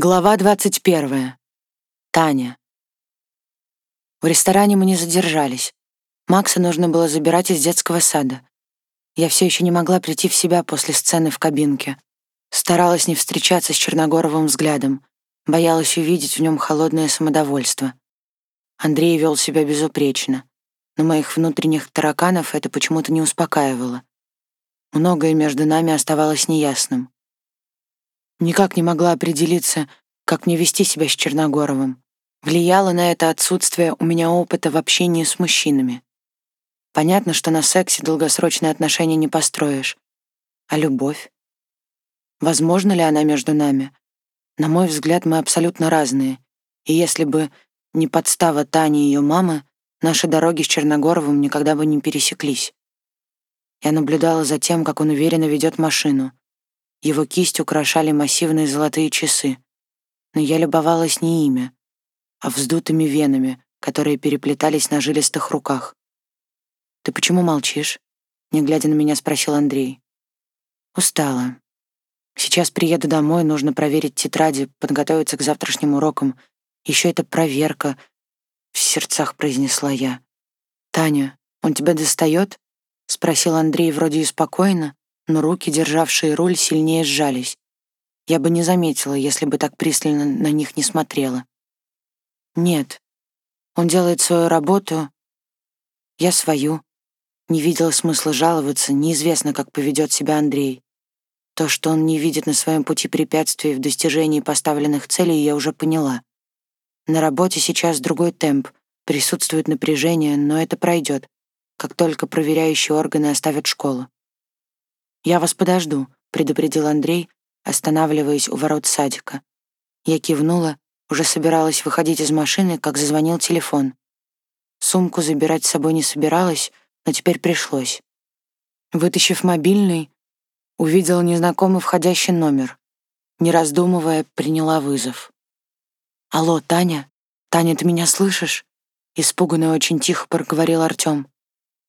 Глава 21. Таня. В ресторане мы не задержались. Макса нужно было забирать из детского сада. Я все еще не могла прийти в себя после сцены в кабинке. Старалась не встречаться с Черногоровым взглядом, боялась увидеть в нем холодное самодовольство. Андрей вел себя безупречно, но моих внутренних тараканов это почему-то не успокаивало. Многое между нами оставалось неясным. Никак не могла определиться, как мне вести себя с Черногоровым. Влияло на это отсутствие у меня опыта в общении с мужчинами. Понятно, что на сексе долгосрочные отношения не построишь. А любовь? Возможно ли она между нами? На мой взгляд, мы абсолютно разные. И если бы не подстава Тани и ее мамы, наши дороги с Черногоровым никогда бы не пересеклись. Я наблюдала за тем, как он уверенно ведет машину, его кисть украшали массивные золотые часы. Но я любовалась не ими, а вздутыми венами, которые переплетались на жилистых руках. «Ты почему молчишь?» — не глядя на меня спросил Андрей. «Устала. Сейчас приеду домой, нужно проверить тетради, подготовиться к завтрашним урокам. Еще это проверка», — в сердцах произнесла я. «Таня, он тебя достает?» — спросил Андрей вроде и спокойно, но руки, державшие руль, сильнее сжались. Я бы не заметила, если бы так пристально на них не смотрела. Нет, он делает свою работу, я свою. Не видела смысла жаловаться, неизвестно, как поведет себя Андрей. То, что он не видит на своем пути препятствий в достижении поставленных целей, я уже поняла. На работе сейчас другой темп, присутствует напряжение, но это пройдет, как только проверяющие органы оставят школу. «Я вас подожду», — предупредил Андрей, останавливаясь у ворот садика. Я кивнула, уже собиралась выходить из машины, как зазвонил телефон. Сумку забирать с собой не собиралась, но теперь пришлось. Вытащив мобильный, увидела незнакомый входящий номер. Не раздумывая, приняла вызов. «Алло, Таня? Таня, ты меня слышишь?» Испуганно очень тихо проговорил Артём.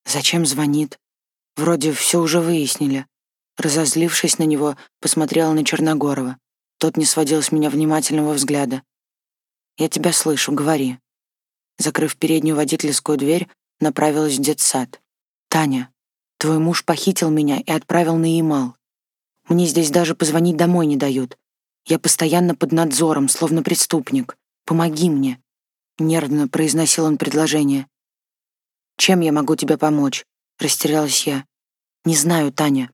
«Зачем звонит? Вроде все уже выяснили». Разозлившись на него, посмотрела на Черногорова. Тот не сводил с меня внимательного взгляда. «Я тебя слышу, говори». Закрыв переднюю водительскую дверь, направилась в детсад. «Таня, твой муж похитил меня и отправил на Ямал. Мне здесь даже позвонить домой не дают. Я постоянно под надзором, словно преступник. Помоги мне». Нервно произносил он предложение. «Чем я могу тебе помочь?» — растерялась я. «Не знаю, Таня.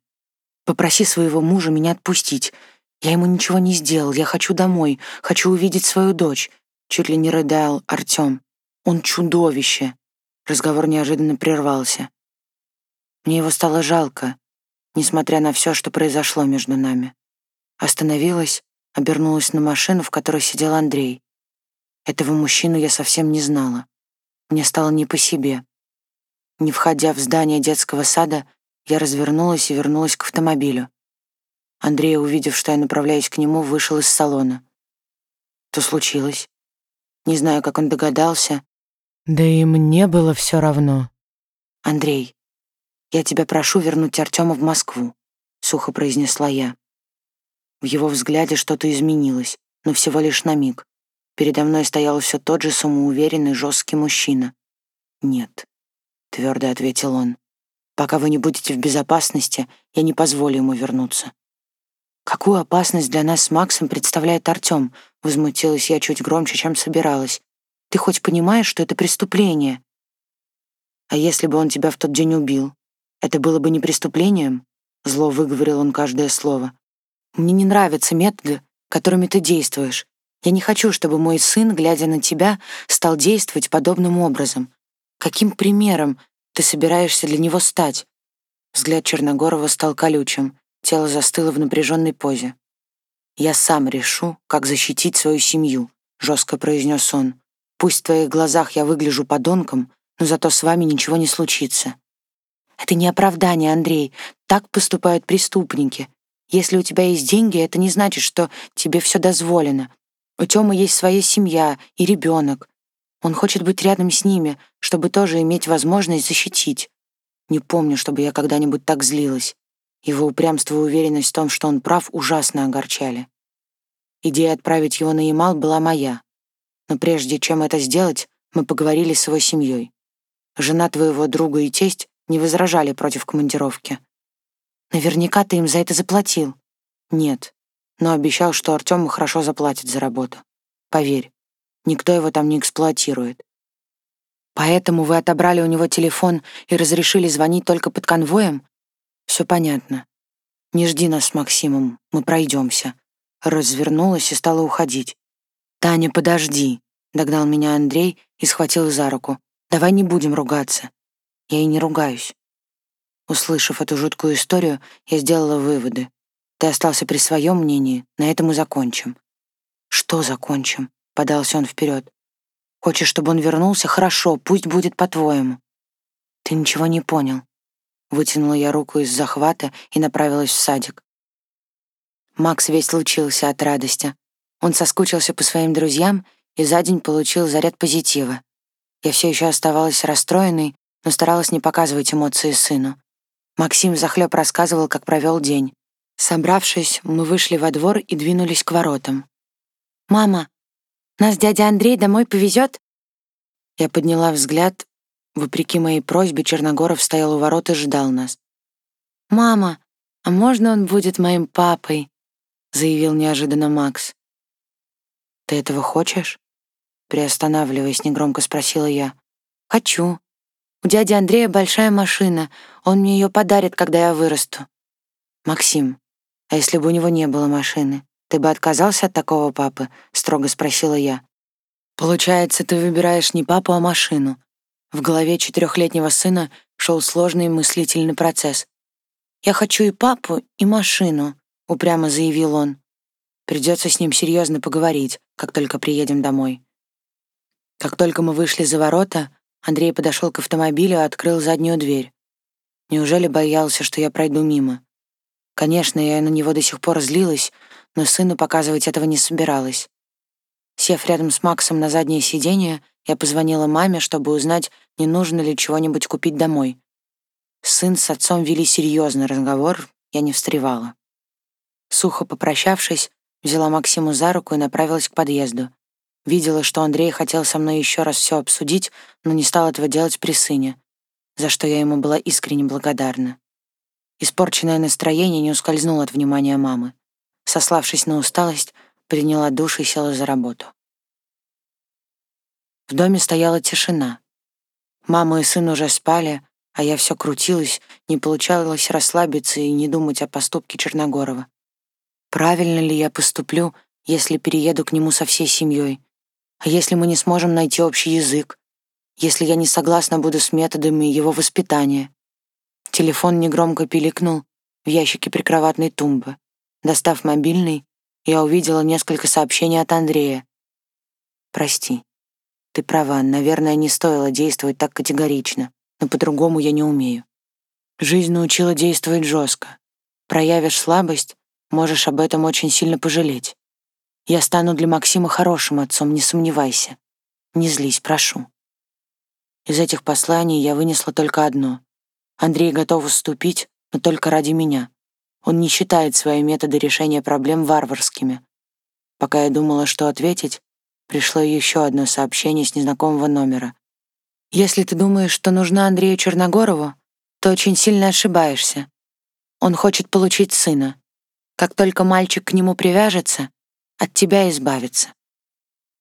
Попроси своего мужа меня отпустить. Я ему ничего не сделал. Я хочу домой. Хочу увидеть свою дочь. Чуть ли не рыдал Артём. Он чудовище. Разговор неожиданно прервался. Мне его стало жалко, несмотря на все, что произошло между нами. Остановилась, обернулась на машину, в которой сидел Андрей. Этого мужчину я совсем не знала. Мне стало не по себе. Не входя в здание детского сада, я развернулась и вернулась к автомобилю. Андрей, увидев, что я направляюсь к нему, вышел из салона. Что случилось? Не знаю, как он догадался. Да и мне было все равно. Андрей, я тебя прошу вернуть Артема в Москву, сухо произнесла я. В его взгляде что-то изменилось, но всего лишь на миг. Передо мной стоял все тот же самоуверенный, жесткий мужчина. «Нет», — твердо ответил он. Пока вы не будете в безопасности, я не позволю ему вернуться. Какую опасность для нас с Максом представляет Артём? Возмутилась я чуть громче, чем собиралась. Ты хоть понимаешь, что это преступление? А если бы он тебя в тот день убил? Это было бы не преступлением? Зло выговорил он каждое слово. Мне не нравятся методы, которыми ты действуешь. Я не хочу, чтобы мой сын, глядя на тебя, стал действовать подобным образом. Каким примером ты собираешься для него стать?» Взгляд Черногорова стал колючим, тело застыло в напряженной позе. «Я сам решу, как защитить свою семью», — жестко произнес он. «Пусть в твоих глазах я выгляжу подонком, но зато с вами ничего не случится». «Это не оправдание, Андрей. Так поступают преступники. Если у тебя есть деньги, это не значит, что тебе все дозволено. У Тёмы есть своя семья и ребенок. Он хочет быть рядом с ними, чтобы тоже иметь возможность защитить. Не помню, чтобы я когда-нибудь так злилась. Его упрямство и уверенность в том, что он прав, ужасно огорчали. Идея отправить его на Ямал была моя. Но прежде чем это сделать, мы поговорили с его семьей. Жена твоего друга и тесть не возражали против командировки. Наверняка ты им за это заплатил. Нет, но обещал, что Артему хорошо заплатит за работу. Поверь, никто его там не эксплуатирует. Поэтому вы отобрали у него телефон и разрешили звонить только под конвоем? Все понятно. Не жди нас с Максимом, мы пройдемся. Развернулась и стала уходить. «Таня, подожди!» — догнал меня Андрей и схватил за руку. «Давай не будем ругаться». Я и не ругаюсь. Услышав эту жуткую историю, я сделала выводы. Ты остался при своем мнении, на этом и закончим. Что закончим? Подался он вперед. Хочешь, чтобы он вернулся? Хорошо, пусть будет по-твоему. Ты ничего не понял. Вытянула я руку из захвата и направилась в садик. Макс весь лучился от радости. Он соскучился по своим друзьям и за день получил заряд позитива. Я все еще оставалась расстроенной, но старалась не показывать эмоции сыну. Максим захлеб рассказывал, как провел день. Собравшись, мы вышли во двор и двинулись к воротам. «Мама, нас дядя Андрей домой повезет?» Я подняла взгляд. Вопреки моей просьбе, Черногоров стоял у ворот и ждал нас. «Мама, а можно он будет моим папой?» заявил неожиданно Макс. «Ты этого хочешь?» Приостанавливаясь, негромко спросила я. «Хочу. У дяди Андрея большая машина. Он мне ее подарит, когда я вырасту». «Максим, а если бы у него не было машины, ты бы отказался от такого папы?» — строго спросила я. «Получается, ты выбираешь не папу, а машину». В голове четырехлетнего сына шел сложный мыслительный процесс. «Я хочу и папу, и машину», — упрямо заявил он. «Придется с ним серьезно поговорить, как только приедем домой». Как только мы вышли за ворота, Андрей подошел к автомобилю и открыл заднюю дверь. Неужели боялся, что я пройду мимо? Конечно, я на него до сих пор злилась, но сыну показывать этого не собиралась. Сев рядом с Максом на заднее сиденье, я позвонила маме, чтобы узнать, не нужно ли чего-нибудь купить домой. Сын с отцом вели серьезный разговор, я не встревала. Сухо попрощавшись, взяла Максиму за руку и направилась к подъезду. Видела, что Андрей хотел со мной еще раз все обсудить, но не стал этого делать при сыне, за что я ему была искренне благодарна. Испорченное настроение не ускользнуло от внимания мамы. Сославшись на усталость, приняла душ и села за работу. В доме стояла тишина. Мама и сын уже спали, а я все крутилась, не получалось расслабиться и не думать о поступке Черногорова. Правильно ли я поступлю, если перееду к нему со всей семьей? А если мы не сможем найти общий язык? Если я не согласна буду с методами его воспитания? Телефон негромко пиликнул в ящике прикроватной тумбы. Достав мобильный, я увидела несколько сообщений от Андрея. «Прости. Ты права, наверное, не стоило действовать так категорично, но по-другому я не умею. Жизнь научила действовать жестко. Проявишь слабость, можешь об этом очень сильно пожалеть. Я стану для Максима хорошим отцом, не сомневайся. Не злись, прошу. Из этих посланий я вынесла только одно. Андрей готов уступить, но только ради меня. Он не считает свои методы решения проблем варварскими. Пока я думала, что ответить, пришло еще одно сообщение с незнакомого номера. «Если ты думаешь, что нужна Андрею Черногорову, то очень сильно ошибаешься. Он хочет получить сына. Как только мальчик к нему привяжется, от тебя избавиться.